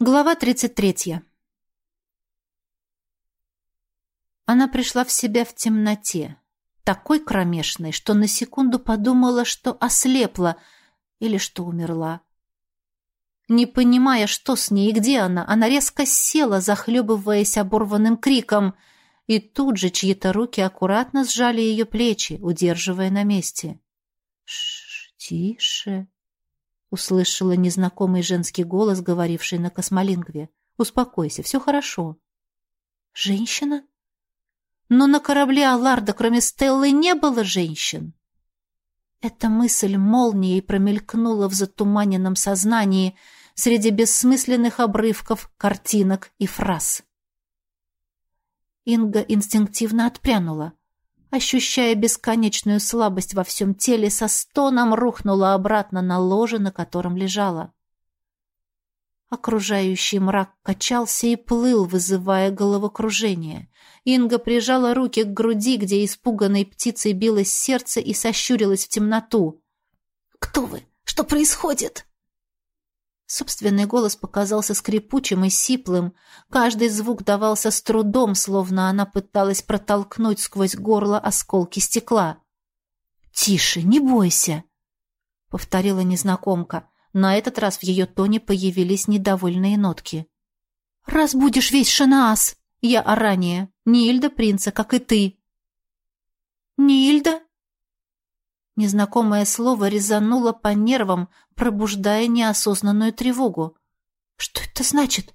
Глава 33. Она пришла в себя в темноте, такой кромешной, что на секунду подумала, что ослепла или что умерла. Не понимая, что с ней и где она, она резко села, захлебываясь оборванным криком, и тут же чьи-то руки аккуратно сжали ее плечи, удерживая на месте. «Ш -ш, «Тише», Услышала незнакомый женский голос, говоривший на космолингве. «Успокойся, все хорошо». «Женщина?» «Но на корабле Алларда, кроме Стеллы, не было женщин». Эта мысль молнией промелькнула в затуманенном сознании среди бессмысленных обрывков, картинок и фраз. Инга инстинктивно отпрянула ощущая бесконечную слабость во всем теле, со стоном рухнула обратно на ложе, на котором лежала. Окружающий мрак качался и плыл, вызывая головокружение. Инга прижала руки к груди, где испуганной птицей билось сердце и сощурилась в темноту. «Кто вы? Что происходит?» Собственный голос показался скрипучим и сиплым. Каждый звук давался с трудом, словно она пыталась протолкнуть сквозь горло осколки стекла. «Тише, не бойся!» — повторила незнакомка. На этот раз в ее тоне появились недовольные нотки. «Разбудишь весь Шанаас! Я Арания, Нильда принца, как и ты!» «Нильда?» Незнакомое слово резануло по нервам, пробуждая неосознанную тревогу. «Что это значит?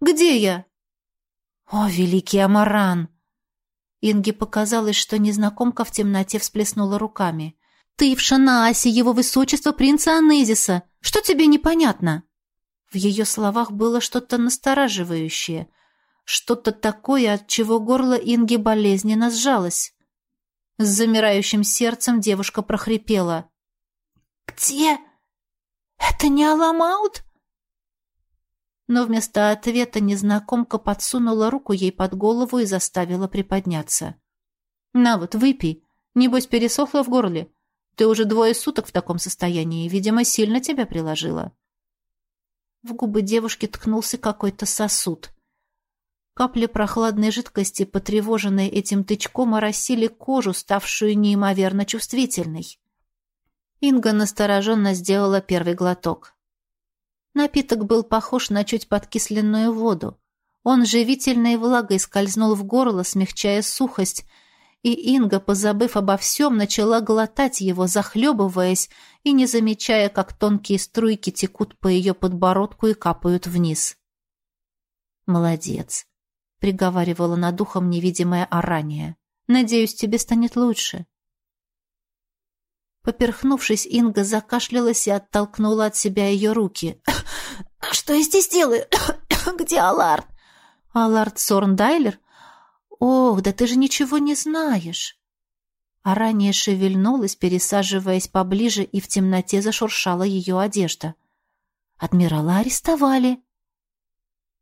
Где я?» «О, великий Амаран!» Инге показалось, что незнакомка в темноте всплеснула руками. «Ты в Шанаасе, его высочество принца Анезиса! Что тебе непонятно?» В ее словах было что-то настораживающее, что-то такое, от чего горло Инги болезненно сжалось. С замирающим сердцем девушка прохрипела. «Где? Это не Аламаут?» Но вместо ответа незнакомка подсунула руку ей под голову и заставила приподняться. «На вот, выпей. Небось, пересохло в горле. Ты уже двое суток в таком состоянии, видимо, сильно тебя приложила». В губы девушки ткнулся какой-то сосуд. Капли прохладной жидкости, потревоженные этим тычком, оросили кожу, ставшую неимоверно чувствительной. Инга настороженно сделала первый глоток. Напиток был похож на чуть подкисленную воду. Он живительной влагой скользнул в горло, смягчая сухость, и Инга, позабыв обо всем, начала глотать его, захлебываясь и не замечая, как тонкие струйки текут по ее подбородку и капают вниз. «Молодец!» — приговаривала над ухом невидимая Арания. «Надеюсь, тебе станет лучше». Поперхнувшись, Инга закашлялась и оттолкнула от себя ее руки. «Что я здесь делаю? Где Алард?» «Алард Сорндайлер? Ох, да ты же ничего не знаешь!» Арания шевельнулась, пересаживаясь поближе, и в темноте зашуршала ее одежда. «Адмирала арестовали».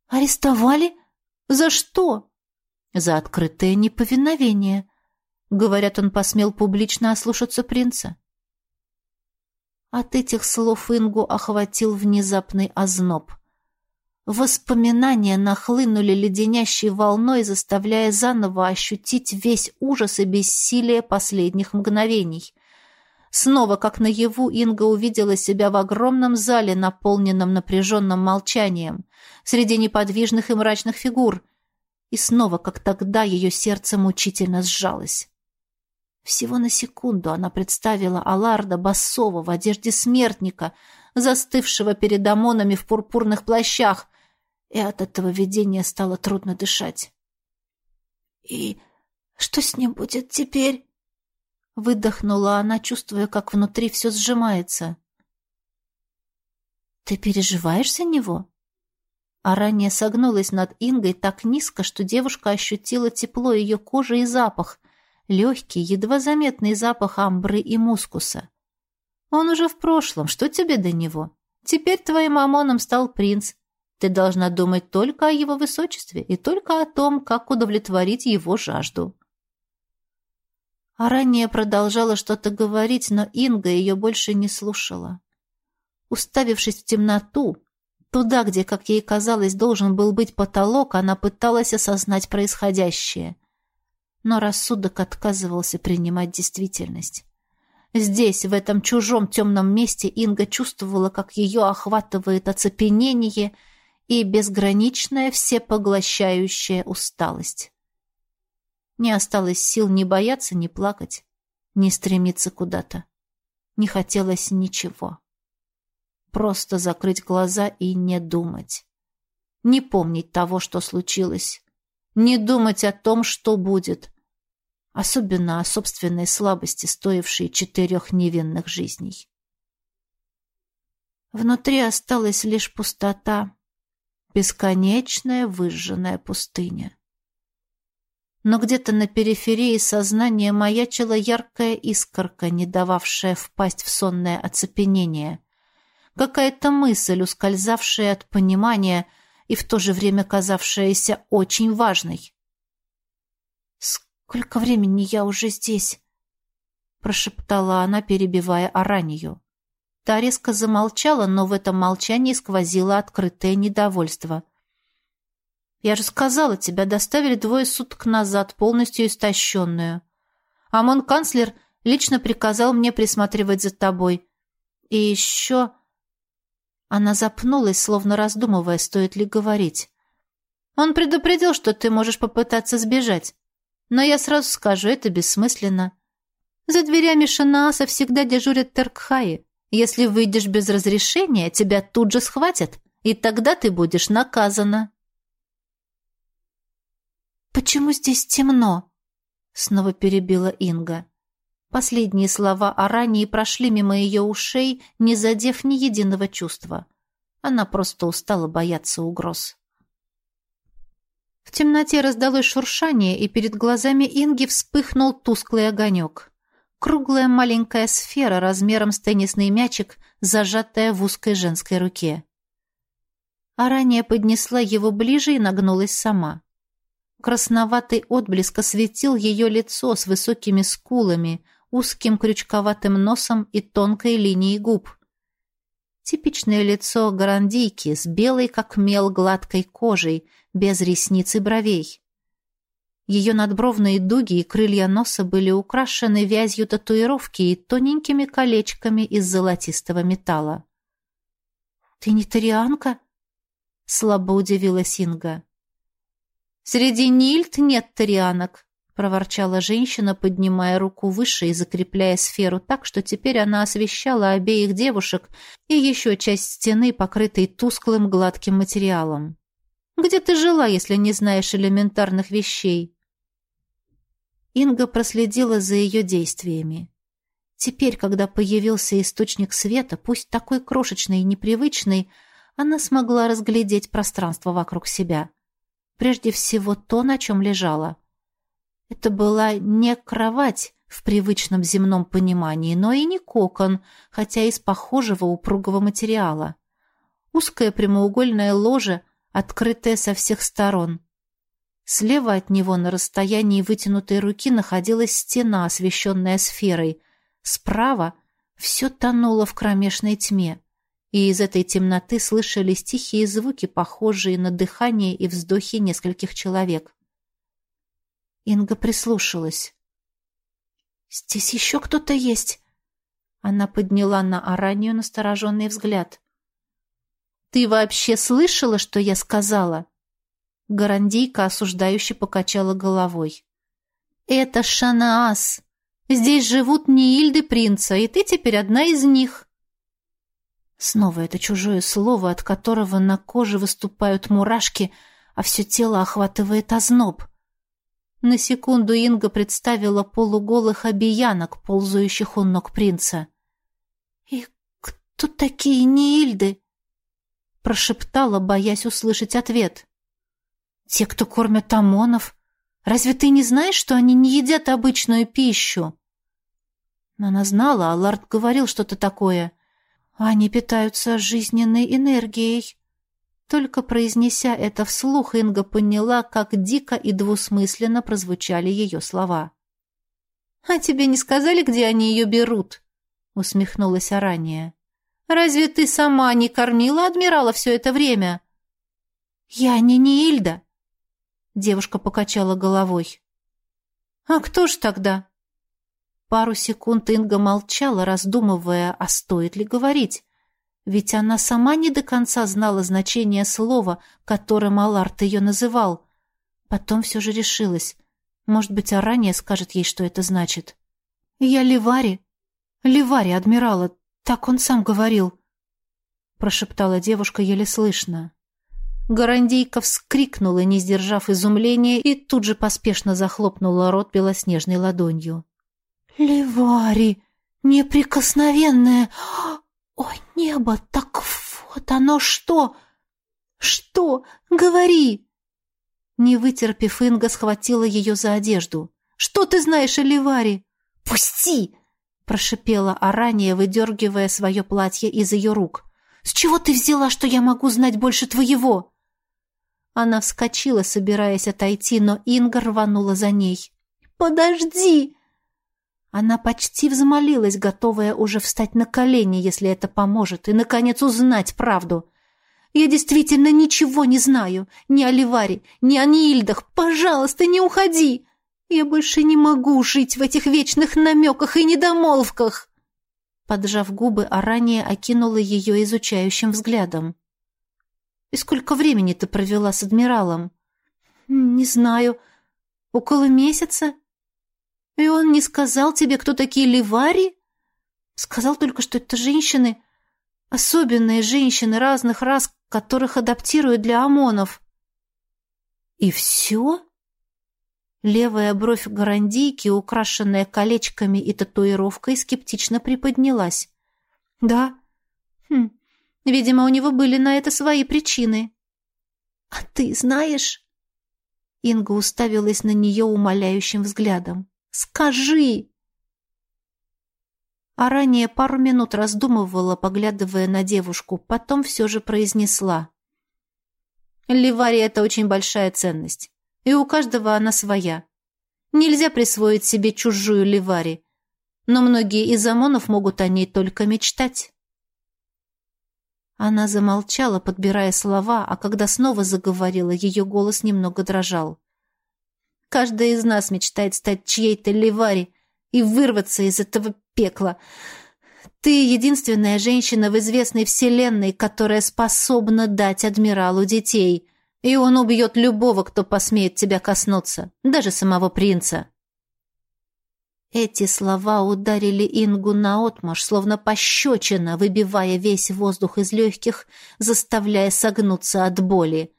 «Арестовали?» За что? За открытое неповиновение. Говорят, он посмел публично ослушаться принца. От этих слов Ингу охватил внезапный озноб. Воспоминания нахлынули леденящей волной, заставляя заново ощутить весь ужас и бессилие последних мгновений. Снова, как наяву, Инга увидела себя в огромном зале, наполненном напряженным молчанием среди неподвижных и мрачных фигур. И снова, как тогда, ее сердце мучительно сжалось. Всего на секунду она представила Аларда Басова в одежде смертника, застывшего перед ОМОНами в пурпурных плащах, и от этого видения стало трудно дышать. «И что с ним будет теперь?» Выдохнула она, чувствуя, как внутри все сжимается. «Ты переживаешь за него?» А ранее согнулась над Ингой так низко, что девушка ощутила тепло ее кожи и запах, легкий, едва заметный запах амбры и мускуса. Он уже в прошлом, что тебе до него? Теперь твоим ОМОНом стал принц. Ты должна думать только о его высочестве и только о том, как удовлетворить его жажду. А ранее продолжала что-то говорить, но Инга ее больше не слушала. Уставившись в темноту, Туда, где, как ей казалось, должен был быть потолок, она пыталась осознать происходящее. Но рассудок отказывался принимать действительность. Здесь, в этом чужом темном месте, Инга чувствовала, как ее охватывает оцепенение и безграничная всепоглощающая усталость. Не осталось сил ни бояться, ни плакать, ни стремиться куда-то. Не хотелось ничего. Просто закрыть глаза и не думать. Не помнить того, что случилось. Не думать о том, что будет. Особенно о собственной слабости, стоившей четырех невинных жизней. Внутри осталась лишь пустота, бесконечная выжженная пустыня но где-то на периферии сознания маячила яркая искорка, не дававшая впасть в сонное оцепенение. Какая-то мысль, ускользавшая от понимания и в то же время казавшаяся очень важной. «Сколько времени я уже здесь?» — прошептала она, перебивая Аранию. Та резко замолчала, но в этом молчании сквозило открытое недовольство — я же сказала, тебя доставили двое суток назад, полностью истощенную. Амон-канцлер лично приказал мне присматривать за тобой. И еще...» Она запнулась, словно раздумывая, стоит ли говорить. «Он предупредил, что ты можешь попытаться сбежать. Но я сразу скажу, это бессмысленно. За дверями Шанааса всегда дежурят Теркхаи. Если выйдешь без разрешения, тебя тут же схватят, и тогда ты будешь наказана». «Почему здесь темно?» Снова перебила Инга. Последние слова о ранее прошли мимо ее ушей, не задев ни единого чувства. Она просто устала бояться угроз. В темноте раздалось шуршание, и перед глазами Инги вспыхнул тусклый огонек. Круглая маленькая сфера размером с теннисный мячик, зажатая в узкой женской руке. Аранья поднесла его ближе и нагнулась сама. Красноватый отблеск осветил ее лицо с высокими скулами, узким крючковатым носом и тонкой линией губ. Типичное лицо гарандийки с белой, как мел, гладкой кожей, без ресниц и бровей. Ее надбровные дуги и крылья носа были украшены вязью татуировки и тоненькими колечками из золотистого металла. «Ты не тарианка?» — слабо удивилась Инга. Среди Нильд нет тарианок, проворчала женщина, поднимая руку выше и закрепляя сферу так, что теперь она освещала обеих девушек и еще часть стены, покрытой тусклым гладким материалом. Где ты жила, если не знаешь элементарных вещей? Инга проследила за ее действиями. Теперь, когда появился источник света, пусть такой крошечный и непривычный, она смогла разглядеть пространство вокруг себя. Прежде всего то, на чем лежала. Это была не кровать в привычном земном понимании, но и не кокон, хотя из похожего упругого материала. Узкое прямоугольное ложе, открытое со всех сторон. Слева от него на расстоянии вытянутой руки находилась стена, освещенная сферой. Справа все тонуло в кромешной тьме и из этой темноты слышались тихие звуки, похожие на дыхание и вздохи нескольких человек. Инга прислушалась. «Здесь еще кто-то есть!» Она подняла на Аранию настороженный взгляд. «Ты вообще слышала, что я сказала?» Гарандийка осуждающе покачала головой. «Это Шанаас. Здесь живут Неильды принца, и ты теперь одна из них». Снова это чужое слово, от которого на коже выступают мурашки, а все тело охватывает озноб. На секунду Инга представила полуголых обиянок, ползающих у ног принца. «И кто такие Неильды?» прошептала, боясь услышать ответ. «Те, кто кормят ОМОНов. Разве ты не знаешь, что они не едят обычную пищу?» Она знала, а Лард говорил что-то такое. Они питаются жизненной энергией. Только произнеся это вслух, Инга поняла, как дико и двусмысленно прозвучали ее слова. «А тебе не сказали, где они ее берут?» — усмехнулась Аранья. Разве ты сама не кормила адмирала все это время?» «Я не Нильда», — девушка покачала головой. «А кто ж тогда?» Пару секунд Инга молчала, раздумывая, а стоит ли говорить. Ведь она сама не до конца знала значение слова, которым Аларт ее называл. Потом все же решилась. Может быть, а ранее скажет ей, что это значит. «Я Ливари. Ливари, адмирала. Так он сам говорил», — прошептала девушка еле слышно. Гарандийка вскрикнула, не сдержав изумления, и тут же поспешно захлопнула рот белоснежной ладонью. «Ливари! Неприкосновенная! О, небо! Так вот оно что! Что? Говори!» Не вытерпев, Инга схватила ее за одежду. «Что ты знаешь о Ливаре?» «Пусти!» — прошипела Арания, выдергивая свое платье из ее рук. «С чего ты взяла, что я могу знать больше твоего?» Она вскочила, собираясь отойти, но Инга рванула за ней. «Подожди!» Она почти взмолилась, готовая уже встать на колени, если это поможет, и, наконец, узнать правду. «Я действительно ничего не знаю. Ни о Ливаре, ни о Нильдах. Пожалуйста, не уходи! Я больше не могу жить в этих вечных намеках и недомолвках!» Поджав губы, Арания окинула ее изучающим взглядом. «И сколько времени ты провела с адмиралом?» «Не знаю. Около месяца?» И он не сказал тебе, кто такие ливари? Сказал только, что это женщины, особенные женщины разных рас, которых адаптируют для ОМОНов. И все? Левая бровь Гарандийки, украшенная колечками и татуировкой, скептично приподнялась. Да. Хм. Видимо, у него были на это свои причины. А ты знаешь? Инга уставилась на нее умоляющим взглядом. Скажи!» А ранее пару минут раздумывала, поглядывая на девушку, потом все же произнесла. «Ливари — это очень большая ценность, и у каждого она своя. Нельзя присвоить себе чужую ливари, но многие из ОМОНов могут о ней только мечтать». Она замолчала, подбирая слова, а когда снова заговорила, ее голос немного дрожал. Каждая из нас мечтает стать чьей-то ливари и вырваться из этого пекла. Ты единственная женщина в известной вселенной, которая способна дать адмиралу детей, и он убьет любого, кто посмеет тебя коснуться, даже самого принца». Эти слова ударили Ингу наотмашь, словно пощечина, выбивая весь воздух из легких, заставляя согнуться от боли.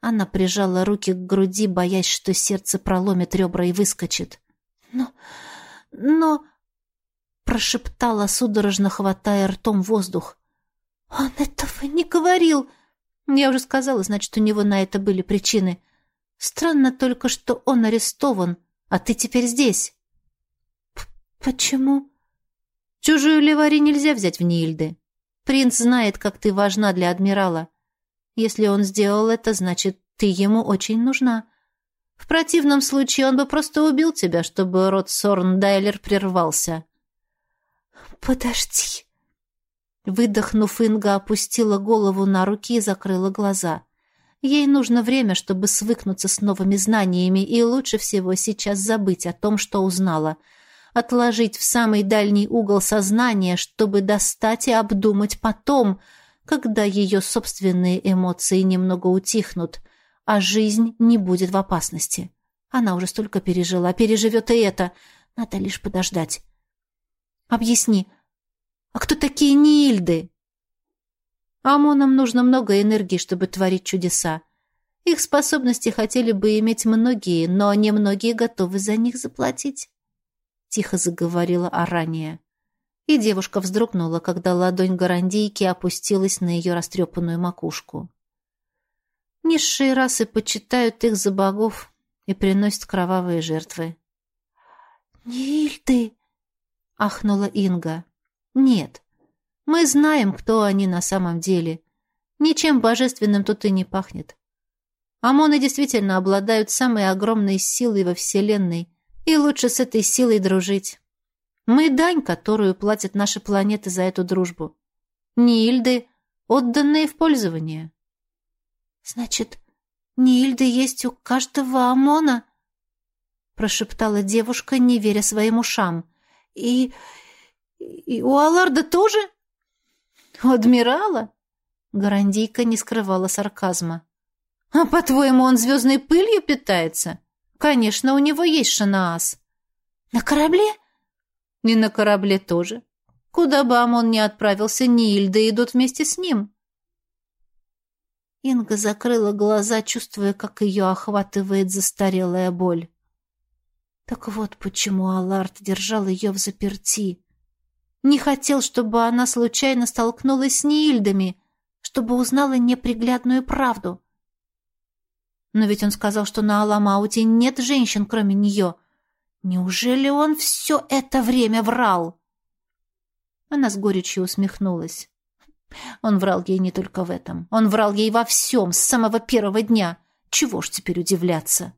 Она прижала руки к груди, боясь, что сердце проломит ребра и выскочит. «Но... но...» — прошептала, судорожно хватая ртом воздух. «Он этого не говорил!» «Я уже сказала, значит, у него на это были причины. Странно только, что он арестован, а ты теперь здесь». «Почему?» «Чужую Левари нельзя взять в Нильды. Принц знает, как ты важна для адмирала. Если он сделал это, значит, ты ему очень нужна. В противном случае он бы просто убил тебя, чтобы род Сорндайлер прервался. Подожди. Выдохнув, Инга опустила голову на руки и закрыла глаза. Ей нужно время, чтобы свыкнуться с новыми знаниями, и лучше всего сейчас забыть о том, что узнала. Отложить в самый дальний угол сознания, чтобы достать и обдумать потом — когда ее собственные эмоции немного утихнут, а жизнь не будет в опасности. Она уже столько пережила, переживет и это. Надо лишь подождать. Объясни, а кто такие Нильды? Амонам нужно много энергии, чтобы творить чудеса. Их способности хотели бы иметь многие, но немногие готовы за них заплатить. Тихо заговорила Арания и девушка вздрогнула, когда ладонь Гарандийки опустилась на ее растрепанную макушку. Низшие расы почитают их за богов и приносят кровавые жертвы. «Нильды!» — ахнула Инга. «Нет, мы знаем, кто они на самом деле. Ничем божественным тут и не пахнет. Амоны действительно обладают самой огромной силой во Вселенной, и лучше с этой силой дружить. Мы дань, которую платят наши планеты за эту дружбу. Нильды, отданные в пользование. Значит, Нильды есть у каждого ОМОНа? Прошептала девушка, не веря своим ушам. И... и у Аларда тоже? У адмирала? Гарандийка не скрывала сарказма. А по-твоему, он звездной пылью питается? Конечно, у него есть шанаас. На корабле? И на корабле тоже. Куда бы Амон ни отправился, Нильда идут вместе с ним. Инга закрыла глаза, чувствуя, как ее охватывает застарелая боль. Так вот почему Аларт держал ее в заперти. Не хотел, чтобы она случайно столкнулась с Нильдами, чтобы узнала неприглядную правду. Но ведь он сказал, что на Аламауте нет женщин, кроме нее. Неужели он все это время врал? Она с горечью усмехнулась. Он врал ей не только в этом. Он врал ей во всем, с самого первого дня. Чего ж теперь удивляться?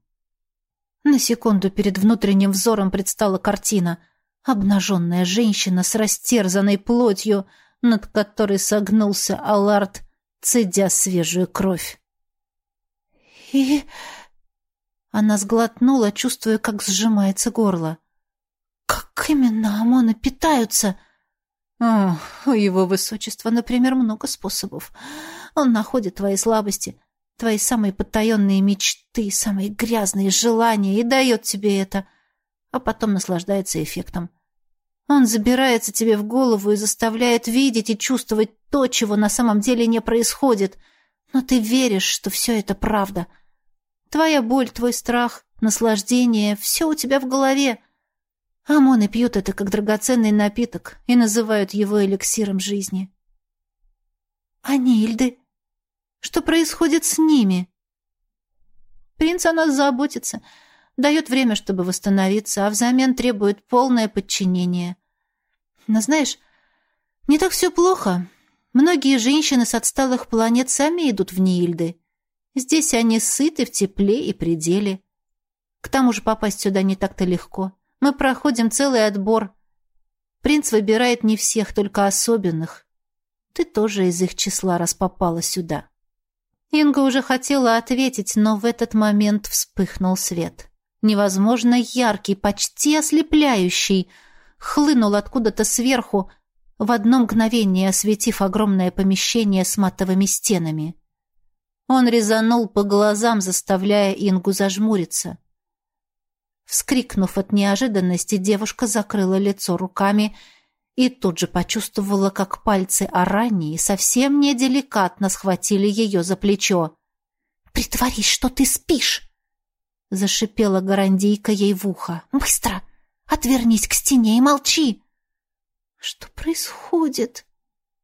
На секунду перед внутренним взором предстала картина. Обнаженная женщина с растерзанной плотью, над которой согнулся Аларт, цедя свежую кровь. И... Она сглотнула, чувствуя, как сжимается горло. «Как именно ОМОНы питаются?» О, у его высочества, например, много способов. Он находит твои слабости, твои самые потаенные мечты, самые грязные желания и дает тебе это, а потом наслаждается эффектом. Он забирается тебе в голову и заставляет видеть и чувствовать то, чего на самом деле не происходит, но ты веришь, что все это правда — Твоя боль, твой страх, наслаждение — все у тебя в голове. Амоны пьют это как драгоценный напиток и называют его эликсиром жизни. А Нильды? Что происходит с ними? Принц о нас заботится, дает время, чтобы восстановиться, а взамен требует полное подчинение. Но знаешь, не так все плохо. Многие женщины с отсталых планет сами идут в Нильды. Здесь они сыты в тепле и пределе. К тому же попасть сюда не так-то легко. Мы проходим целый отбор. Принц выбирает не всех, только особенных. Ты тоже из их числа, раз попала сюда. Инга уже хотела ответить, но в этот момент вспыхнул свет. Невозможно яркий, почти ослепляющий. Хлынул откуда-то сверху, в одно мгновение осветив огромное помещение с матовыми стенами. Он резанул по глазам, заставляя Ингу зажмуриться. Вскрикнув от неожиданности, девушка закрыла лицо руками и тут же почувствовала, как пальцы Арании совсем неделикатно схватили ее за плечо. «Притворись, что ты спишь!» — зашипела Гарандийка ей в ухо. «Быстро! Отвернись к стене и молчи!» «Что происходит?»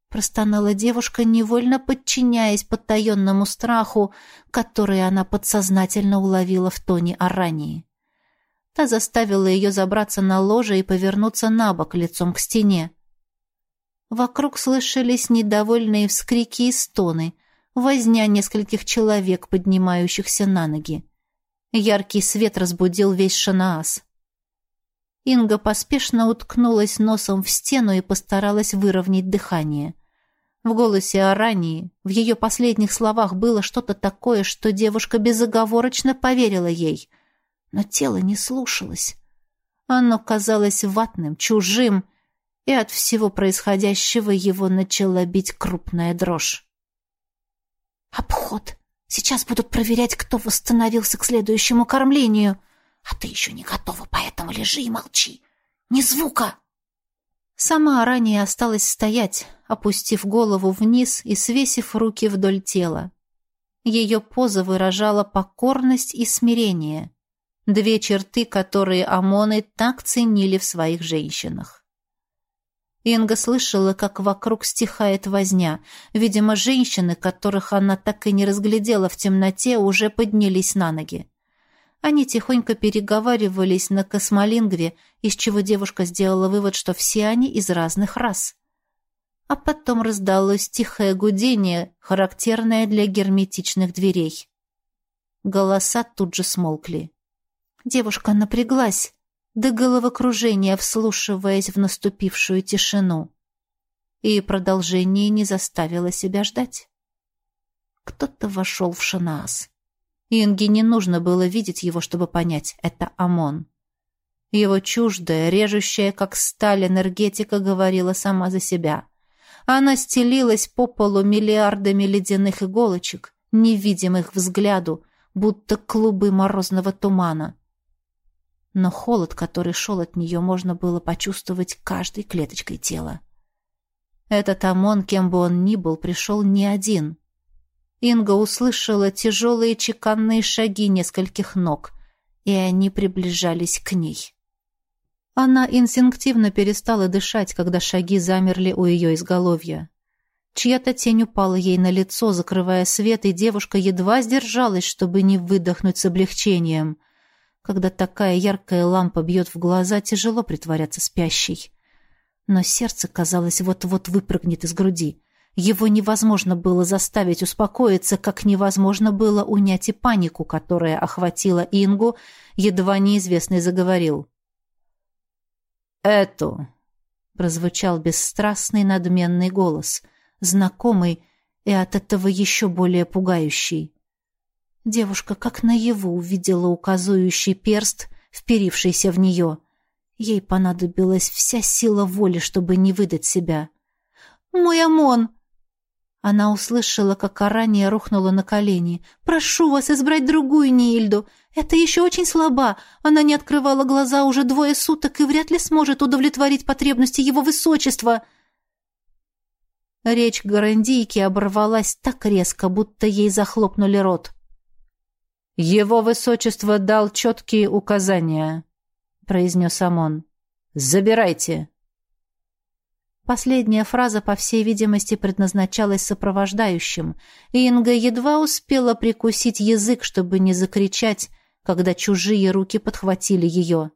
Простонала девушка, невольно подчиняясь потаенному страху, который она подсознательно уловила в тоне Арании. Та заставила ее забраться на ложе и повернуться на бок лицом к стене. Вокруг слышались недовольные вскрики и стоны, возня нескольких человек, поднимающихся на ноги. Яркий свет разбудил весь Шанаас. Инга поспешно уткнулась носом в стену и постаралась выровнять дыхание. В голосе Арании, в ее последних словах было что-то такое, что девушка безоговорочно поверила ей. Но тело не слушалось. Оно казалось ватным, чужим, и от всего происходящего его начала бить крупная дрожь. «Обход! Сейчас будут проверять, кто восстановился к следующему кормлению!» А ты еще не готова, поэтому лежи и молчи. Ни звука!» Сама ранее осталась стоять, опустив голову вниз и свесив руки вдоль тела. Ее поза выражала покорность и смирение. Две черты, которые Амоны так ценили в своих женщинах. Инга слышала, как вокруг стихает возня. Видимо, женщины, которых она так и не разглядела в темноте, уже поднялись на ноги. Они тихонько переговаривались на космолингве, из чего девушка сделала вывод, что все они из разных рас. А потом раздалось тихое гудение, характерное для герметичных дверей. Голоса тут же смолкли. Девушка напряглась, до головокружения вслушиваясь в наступившую тишину. и продолжение не заставило себя ждать. Кто-то вошел в Шанаас. Инге не нужно было видеть его, чтобы понять — это ОМОН. Его чуждая, режущая, как сталь, энергетика говорила сама за себя. Она стелилась по полу миллиардами ледяных иголочек, невидимых взгляду, будто клубы морозного тумана. Но холод, который шел от нее, можно было почувствовать каждой клеточкой тела. Этот ОМОН, кем бы он ни был, пришел не один. Инга услышала тяжелые чеканные шаги нескольких ног, и они приближались к ней. Она инстинктивно перестала дышать, когда шаги замерли у ее изголовья. Чья-то тень упала ей на лицо, закрывая свет, и девушка едва сдержалась, чтобы не выдохнуть с облегчением. Когда такая яркая лампа бьет в глаза, тяжело притворяться спящей но сердце, казалось, вот-вот выпрыгнет из груди. Его невозможно было заставить успокоиться, как невозможно было унять и панику, которая охватила Ингу, едва неизвестный заговорил. «Эту!» — прозвучал бесстрастный надменный голос, знакомый и от этого еще более пугающий. Девушка как наяву увидела указующий перст, вперившийся в нее — Ей понадобилась вся сила воли, чтобы не выдать себя. «Мой Амон!» Она услышала, как Арания рухнула на колени. «Прошу вас избрать другую Нильду. Это еще очень слаба. Она не открывала глаза уже двое суток и вряд ли сможет удовлетворить потребности его высочества». Речь Гарандийки оборвалась так резко, будто ей захлопнули рот. «Его высочество дал четкие указания», произнес Амон. «Забирайте!» Последняя фраза, по всей видимости, предназначалась сопровождающим, и Инга едва успела прикусить язык, чтобы не закричать, когда чужие руки подхватили ее.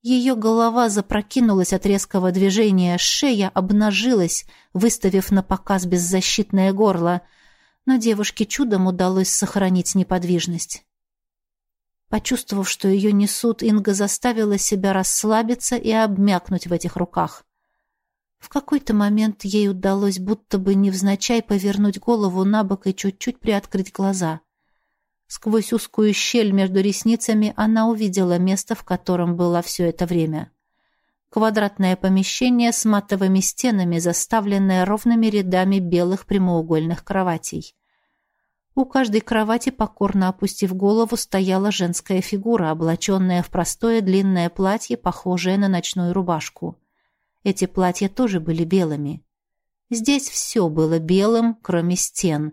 Ее голова запрокинулась от резкого движения, шея обнажилась, выставив на показ беззащитное горло, но девушке чудом удалось сохранить неподвижность. Почувствовав, что ее несут, Инга заставила себя расслабиться и обмякнуть в этих руках. В какой-то момент ей удалось будто бы невзначай повернуть голову на бок и чуть-чуть приоткрыть глаза. Сквозь узкую щель между ресницами она увидела место, в котором была все это время. Квадратное помещение с матовыми стенами, заставленное ровными рядами белых прямоугольных кроватей. У каждой кровати, покорно опустив голову, стояла женская фигура, облаченная в простое длинное платье, похожее на ночную рубашку. Эти платья тоже были белыми. Здесь все было белым, кроме стен.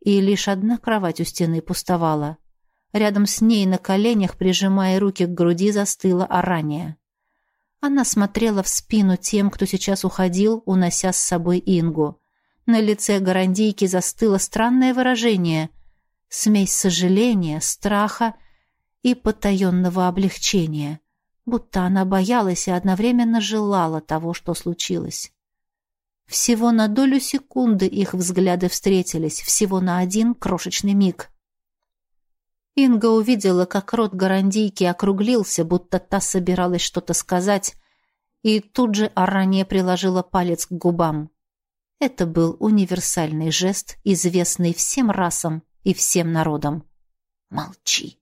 И лишь одна кровать у стены пустовала. Рядом с ней на коленях, прижимая руки к груди, застыла Арания. Она смотрела в спину тем, кто сейчас уходил, унося с собой Ингу. На лице Гарандийки застыло странное выражение. Смесь сожаления, страха и потаенного облегчения. Будто она боялась и одновременно желала того, что случилось. Всего на долю секунды их взгляды встретились, всего на один крошечный миг. Инга увидела, как рот Гарандийки округлился, будто та собиралась что-то сказать, и тут же Арания приложила палец к губам. Это был универсальный жест, известный всем расам и всем народам. «Молчи!»